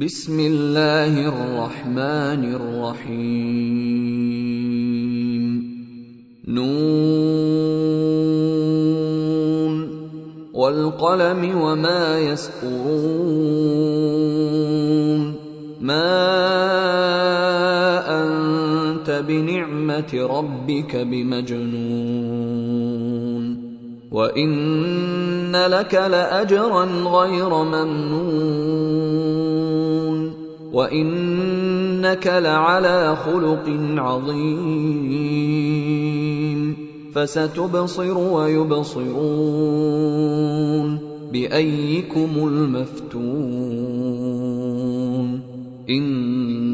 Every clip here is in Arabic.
بسم الله الرحمن الرحيم. نون. والقلم وما يسطرون. ما أنت بنعمة ربك بمجنون. وإن لك لاجرا غير ممنون وانك لعلى خلق عظيم فستبصر ويبصرون بايكم المفتون ان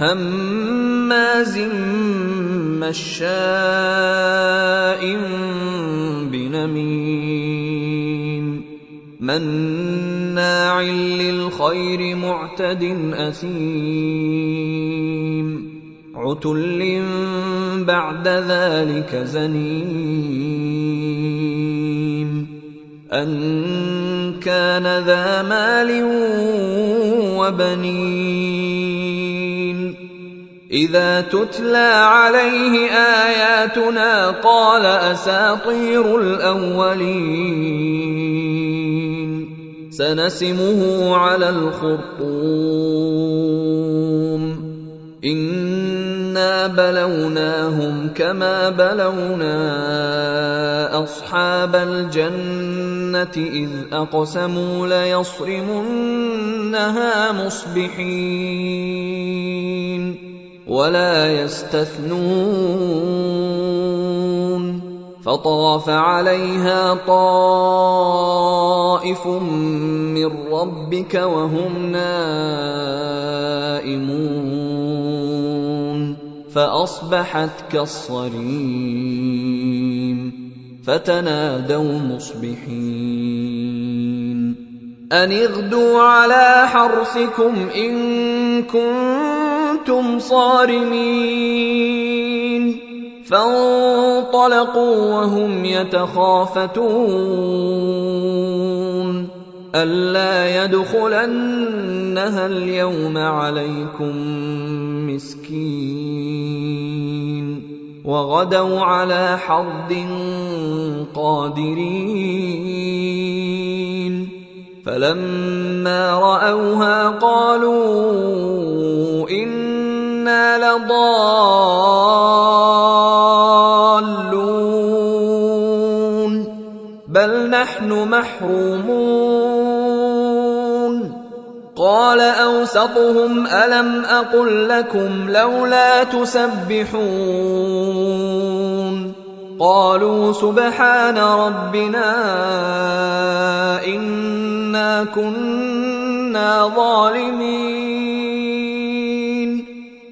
هماز مشاء بنميم مناع للخير معتد أثيم عتل بعد ذلك زنيم أن كان ذا مال وبنين إذا تتلى عليه آياتنا قال أساطير الأولين. سنسمه على الخرطوم. إنا بلوناهم كما بلونا أصحاب الجنة إذ أقسموا ليصرمنها مصبحين. ولا يستثنون فطاف عليها طائف من ربك وهم نائمون فأصبحت كالصريم فتنادوا مصبحين أن اغدوا على حرثكم إن كنتم صارمين. فانطلقوا وهم يتخافتون. ألا يدخلنها اليوم عليكم مسكين. وغدوا على حرد قادرين. فلما رأوها قالوا لضالون. بل نحن محرومون. قال أوسطهم ألم أقل لكم لولا تسبحون؟ قالوا سبحان ربنا إنا كنا ظالمين.